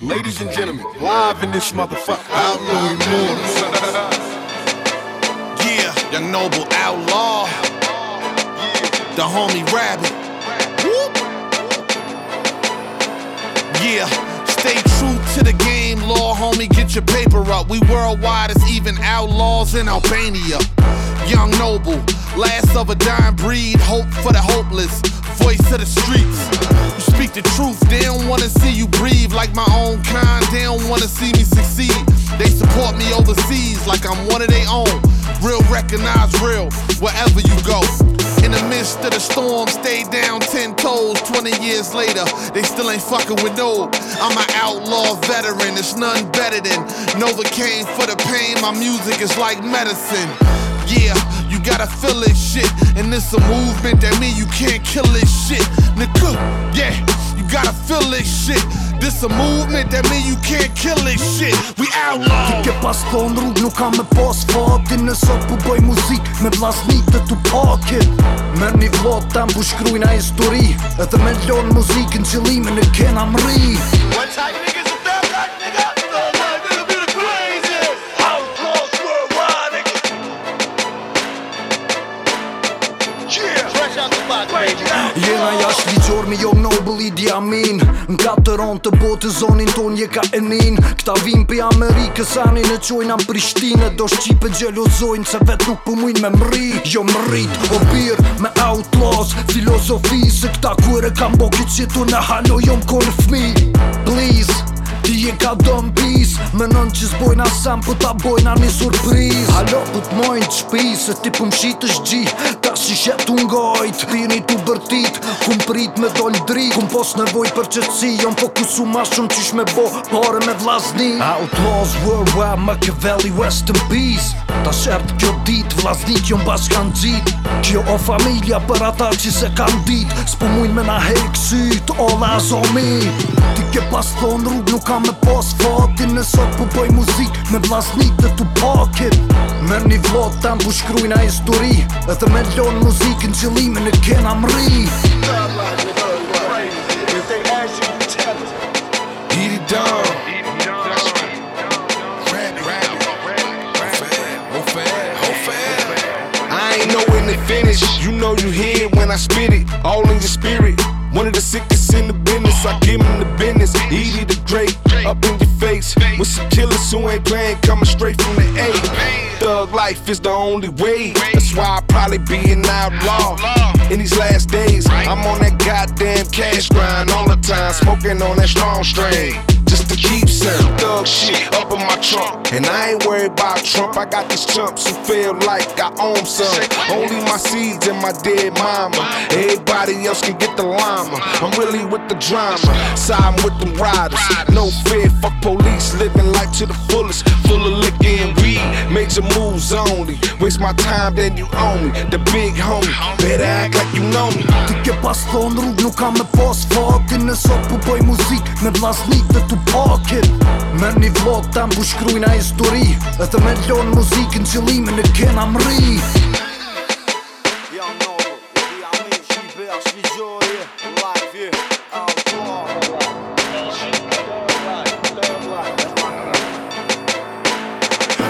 Ladies and gentlemen, live in this motherfucker. Outlaw Immortals. Yeah, Young Noble Outlaw. The homie Rabbit. Yeah. Stay true to the game, law homie, get your paper up. We worldwide, it's even outlaws in Albania. Young noble, last of a dying breed, hope for the hopeless, voice of the streets the truth. They don't wanna see you breathe like my own kind. They don't wanna see me succeed. They support me overseas like I'm one of their own. Real recognize real wherever you go. In the midst of the storm, stay down 10 toes. 20 years later, they still ain't fucking with no. I'm an outlaw veteran, it's none better than Novocaine for the pain. My music is like medicine. Yeah, you gotta feel it shit. And it's a movement that mean you can't kill this shit. Nigga, yeah. gotta feel this shit This a movement that mean you can't kill this shit We outlaw Ti ke pas thon rrug nuk ka me pas fatin Në sot pu boj muzik me vlasnit dhe tu pakit Mer një vlot ta mbu shkrujn histori Edhe me lon muzik në qëllime në kena mri What type niggas a dub like niggas? Jena jash ligjor me jo nobel i diamin Në katëron të botë zonin ton je ka enin Këta vim për Amerikë sani në qojnë amë Prishtinë Do shqipe gjelozojnë se vet nuk po mujnë me mri Jo më rrit o bir me outlaws Filosofi se këta kure kam boki që tu në halo jo më konë fmi Please, ti je ka do më pis Më nënë që zbojnë asam për po ta bojnë anë një surpriz Halo për po të mojnë të shpi se ti për po më shi shgji si shep të ngajt Pini të bërtit, kum prit me doll dri Kum pos nevoj për qëtësi, jom fokusu po ma shumë qysh me bo Pare me vlasni Outlaws, World War, Machiavelli, West in Peace Ta shërt kjo dit, vlasnit në bashkë kanë gjit Kjo o familja për ata që se kanë dit S'po mujnë me na hek syt, o la zomi Ti ke pas thonë rrug, nuk kam me pos fatin Nësot po bëj muzik, me vlasnit dhe tu pakit një vlot shkrujna histori Edhe me muzikën kena mri Eat it down I ain't know when the finish You know you hear it when I spit it All in your spirit One of the sickest in the business, I give him the business. Easy the great, up in your face. With some killers who ain't playing, coming straight from the A. Thug life is the only way. That's why I probably be an outlaw. In these last days, I'm on that goddamn cash grind all the time, smoking on that strong strain. Just to keep some thug shit up in my trunk. And I ain't worried about Trump. I got these chumps who feel like I own some. Only my seeds and my dead mama. Everybody else can get the llama. I'm really with the drama. Siding with them riders. No fear, fuck police. Living life to the fullest. Full of liquor and weed. Major move Use only Waste my time Then you own me The big homie Better act like you know me Ti ke pas thon rrug Nuk kam me pos fatin Në sot pu boj muzik Me vlasnit dhe tu pakit Me një vlog tam mbu shkrujna histori E të me lonë muzikin Qëllimin e kena mri me Në muzik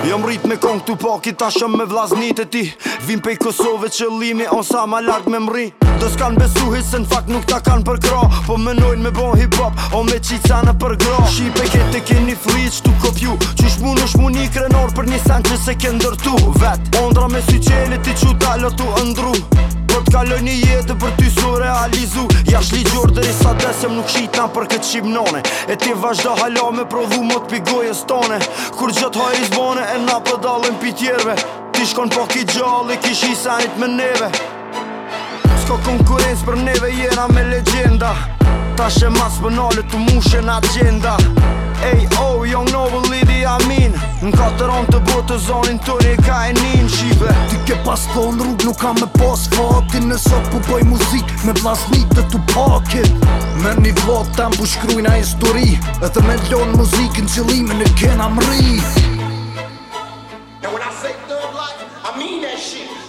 Jom rrit me kong t'u pakit ashëm me vlaznit e ti Vim pej Kosove që limi on sa ma lart me mri Do s'kan besu hisën fak nuk ta kan për kro Po menojnë me bon hip hop o me qica në për gro Shqipe kete keni flit shtu kopju Qysh mu nush mu një krenor për një sen që se ke ndërtu Vet, ondra me si qeni ti që dalo tu ndru Po t'kaloj një jetë për ty su realizu Ja li gjurë dhe i sa desem nuk shita për këtë none E ti vazhdo halo me prodhu më t'pi gojës tone Kur gjët ha i zbone e na pëdallin po pi tjerve Ti shkon po ki gjalli kish i sanit me neve s'ko konkurencë për neve jena me legenda Ta shë mas për nëllë të mushe në agenda Ej, o, jong novë, lidi amin Në katëron të botë të zonin të reka e një në Ti ke pas thonë po rrugë nuk ka me pas fatin Nësot pu bëj muzik, me vlasni të të pakit Me një vlot të mbu shkrujna histori Edhe me lonë në qëllime në kena mri Now when I say thug life, I mean that shit